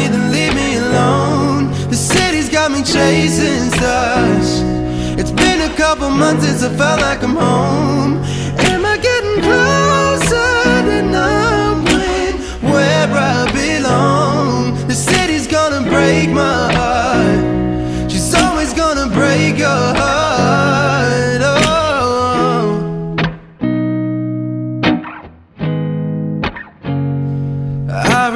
Me, then leave me alone. The city's got me chasing stars. It's been a couple months since I felt like I'm home. Am I getting closer to knowing where I belong? The city's gonna break my heart. She's always gonna break your heart.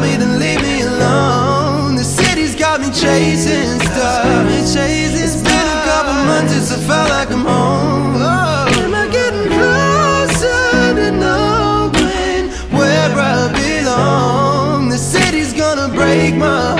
Love me, then leave me alone. The city's got me chasing stars. It's been a couple months since I felt like I'm home. Oh. Am I getting closer to knowing where I belong? The city's gonna break my heart.